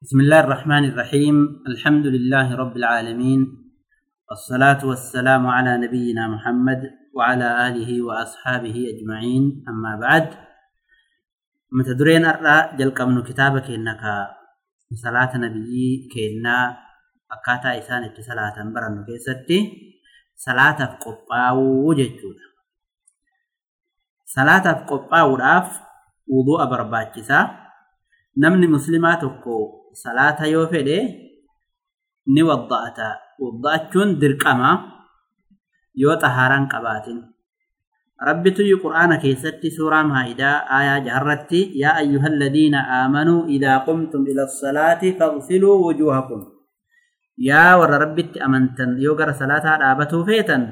بسم الله الرحمن الرحيم. الحمد لله رب العالمين. والصلاة والسلام على نبينا محمد وعلى آله وأصحابه أجمعين. أما بعد متدرين أرى جلق من كتابك إنك صلاة نبي كإنا أكاتا إسان صلاة برن كيستي. صلاة قباو ججود. صلاة قباو راف وضوء برباكسا نمني مسلماتكو salaata yoo fedhe ni wadda'ata wadda'achuun dirqama yoo xahaaraan qabaatin rabbitu qur'aana keessatti suuraa maa'idaa aayaa jaharratti yaa ayyuhal ladiina aamanuu idaa qumtum ila salaati fagsiluu wujuuhakum yaa warra rabbitti amantan yoo gara salaataa dhaabatuu feetan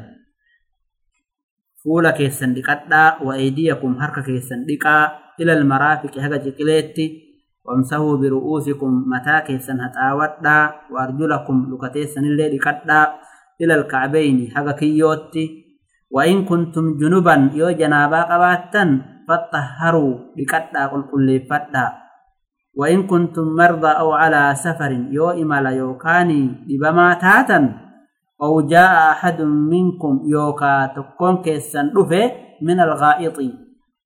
fuula keessan dhiqadhaa wa aydiyakum harka keessan dhiqaa ilal maraafiqi haga ciqileetti وامسحوا برؤوسكم متى كيسن هتاودا وأرجلكم لكتيسن اللي لقدا إلى الكعبين كيوتي. وإن كنتم جنبا يو جنابا قباتن فطهروا لقدا قل كل فدا وإن كنتم مرضى أو على سفر يو املا يوكاني بما تاتن أو جاء أحد منكم يوكا تكون كيسن من الغائط.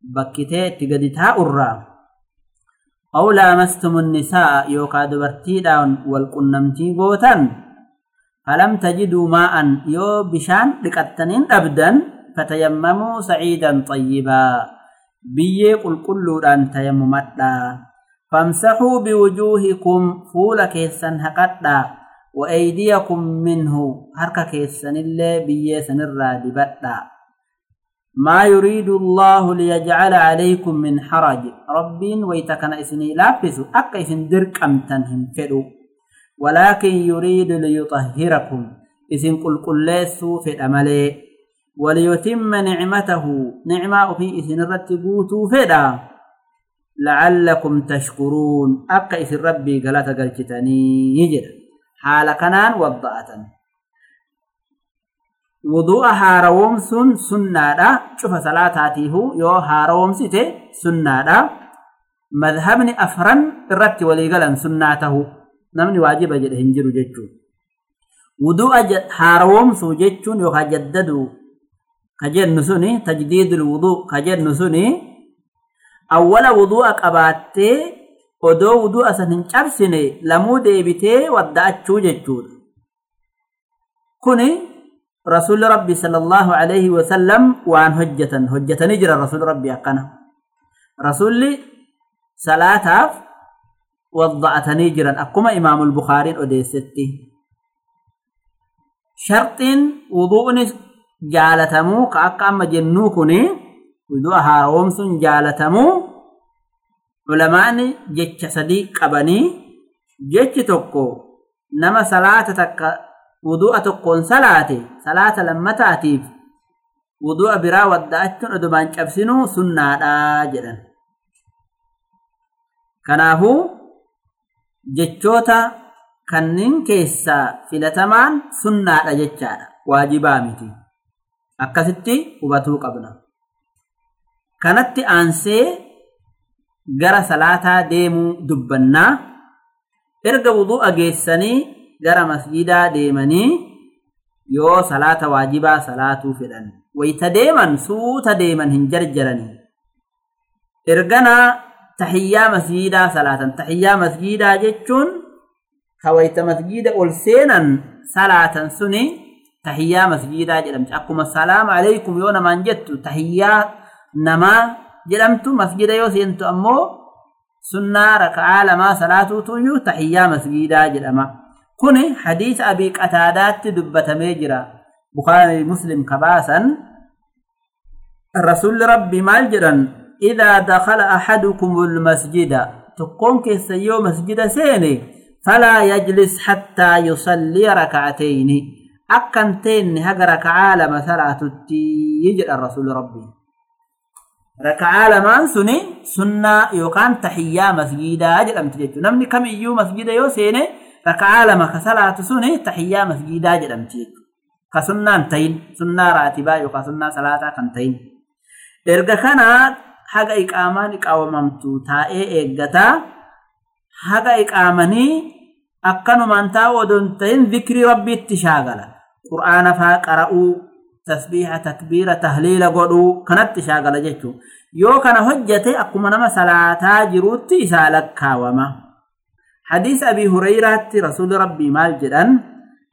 بكتي تجدتها الرام أو لامستم النساء يوكا دبرتيدان والقنمتي بوتان. فلم تجدوا ماء يو بشان لقتنين أبدا فتيمموا سعيدا طيبا. بيه قل كلودان تيممتا فامسحوا بوجوهكم فول كيسن هقدا وأيديكم منه هرك كيسن اللي بيه سنرى دبتا ما يريد الله ليجعل عليكم من حرج. ربين ويتكن إسني لابس أكا إسن درك أمتنهم فدو. ولكن يريد ليطهركم. إسن قل قل ليسو في الأمل وليتم نعمته. نعمة في إسن رتبوتو فدا. لعلكم تشكرون. إسن ربي قلت قلتني. يجر حال كنان وضعة wudu'a haarawomsuun sunnaadha. Cufa salaataatiifu yoo haarawomsite sunnaadha. Madhabni afran irratti waliigalan sunnaa tahu. Namni waajiba jedhe hin jiru jechuun. Wudu'a haarawomsuu jechuun yookaan jaddadu ka jennu suni tajdiidul wuduu ka jennu suni awwala wudu'a qabaattee odoo wudu'a san hin cabsine lamuu deebitee wadda'achuu jechuudha. Kuni رسول ربي صلى الله عليه وسلم وان هجة هجة نجر رسول ربي أقنا. رسول صلاة وضعت نجرا أقوم إمام البخاري أديستي. شرط وضوء جالتمو كأقام جنوكني. وضوء هارومس جالتمو. علماء جتش صديق قبني جتش تكو نما صلاة تك wudu'a tokkoon salaate salaata lammataatiif wudu'a biraa wadda'achuun odumaan cabsinuu sunnaadhaa jedhan. Kanaafuu jechoota kanneen keessaa filatamaan sunnaadha jechaadha waajibaa miti. Akkasitti hubatuu qabna. Kanatti aansee gara salaataa deemuu dubbannaa erga wudu'a geessanii gara masjidaa deemanii yoo salaata waajibaa salaatuu fedhan wayta deeman suuta deeman hin jarjaranii erganaa tahiyyaa masjidaa salaatan tahiyyaa masjidaa jechuun ka wayta masjida ol seenan salaatan suni tahiyyaa masjidaa jedhamti akkuma salaama alaykum yoo namaan jettu tahiyyaa namaa jedhamtu masjida yoo seentu ammoo sunnaa raka'aa lamaa salaatuutuyyuu tahiyyaa masjidaa jedhama كوني حديث أبي قتادات دبت ميجرا بخاري مسلم كباسا الرسول ربي مالجرا إذا دخل أحدكم المسجد تقوم كيسيو مسجد سيني فلا يجلس حتى يصلي ركعتين أكنتين هجر كعالة مثلا يجر الرسول ربي ركعة لمان سني سنة يوكان تحيا مسجدا أجل أمتجد نمني كم يو مسجد يو سيني raka'aa lama ka salaatu suni tahiyyaa masjiidaa jedhamti jechuudha. Ka sunnaan tahin sunnaa raatibaa yookaan sunnaa salaataa kan tahin. Erga kanaa haga iqaamaan iqaawamamtu taa'ee eeggataa haga iqaamanii akkanumaan taa'u odoon ta'in zikrii rabbiitti shaagala qur'aana faa qara'uu tasbiiha takbiira tahliila godhuu kanatti shaagala jechuun yoo kana hojjate akkuma nama salaataa jiruutti isaa lakkaawama حديث أبي هريرة رسول ربي مال جدا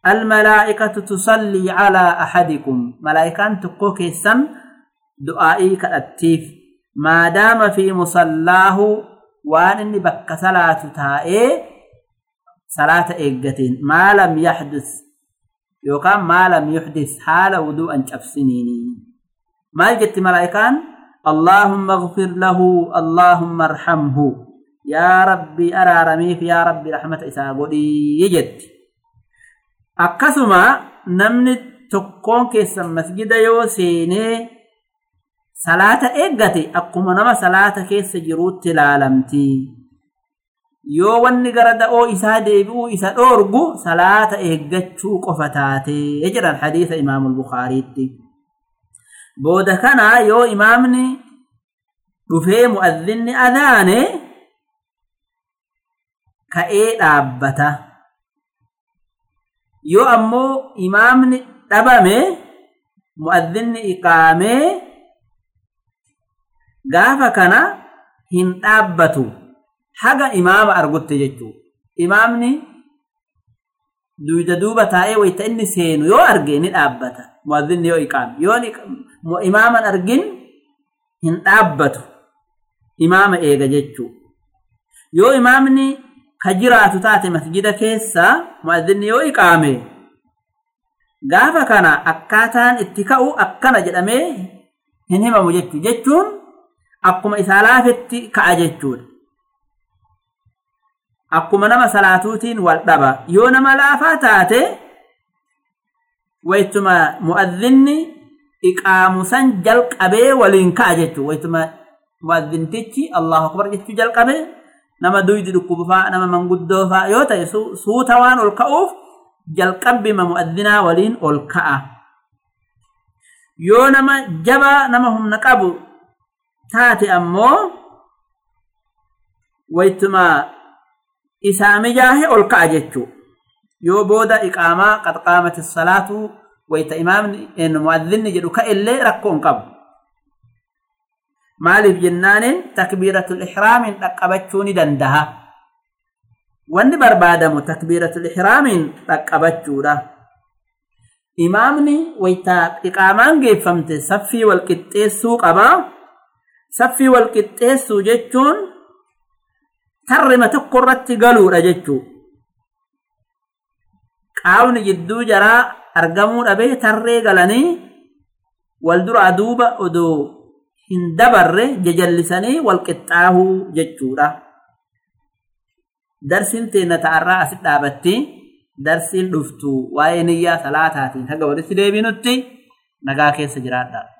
الملائكة تصلي على أحدكم. ملائكة تقوك السن دعائي كالأتيف ما دام في مصلاه وان إني بك صلاة تائي صلاة إيقتين. ما لم يحدث يقام ما لم يحدث حال وضوء أنشف سنيني ما جت ملائكان اللهم اغفر له اللهم ارحمه. yaa rabbii araaramiif yaa rabbii rahmata isaa godhii jetti akkasuma namni tokkoon keessan masgida yoo seenee salaata eeggate akkuma nama salaata keessa jiruutti ilaalamti. Yoo wanni gara da'oo isaa deebi'uu isa dhoorgu salaata eeggachuu qofa taatee jedhan hadiisa imaamul bukaariitti booda kana yoo imaamni dhufee mu'adhinni adaane ka'ee dhaabbata. Yoo ammoo imaamni dhabame mu'adhinni iqaamee gaafa kana hin dhaabbatu. Haga imaama argutte jechuu imaamni duyda duuba taa'ee wayta inni seenu yoo arge ni dhaabbata. Mu'adhinni yoo iqaame yoo imaaman argin hin dhaabbatu. Imaama eega jechuu yoo imaamni ka jiraatu taate masjida keessa mu'adhinni yoo iqaame gaafa kana akkaataan itti ka'u akkana jedhamee hin himamu jechuu jechuun akkuma isaa laafetti ka'a jechuudha. Akkuma nama salaatuutiin wal dhaba. Yoo nama laafaa taate waytuma mu'adhinni iqaamu san jalqabee waliin ka'a jechuu waytuma mu'adhintichi allahu akbar jechuu jalqabe dhukkubu faa nama manguddoo faa yoo ta'e suuta waan ol ka'uuf jalqabbima mu'adhinaa waliin ol ka'a yoo nama jabaa nama humna qabu taate ammoo waytuma isaa mijaahe ol ka'a jechuu yoo booda iqaamaa qaxqaamati salaatu wayta imaamni mu'adhinni jedhu ka'ellee rakkoo hin qabu maaliif jennaanin takbiiratul ihraamiin dhaqqabachuu ni dandaha. Wanni barbaadamu takbiiratul ihraamiin dhaqqabachuudha. Imaamni wayta iqaamaan geeffamte saffii wal qixxeessuu qabaa saffii wal qixxeessuu jechuun tarrima tokko irratti galuudha jechuu. Qaawni jidduu jaraa argamuu dhabee tarree galanii wal duraa duuba odoo hin dabarre jajallisanii wal qixxaahuu jechuudha. Darsiin teenya ta'arraa asit dhaabatti darsiin dhuftu waa'ee niyyaa salaataatiin haga walitti deebinutti nagaa keessa jiraadha.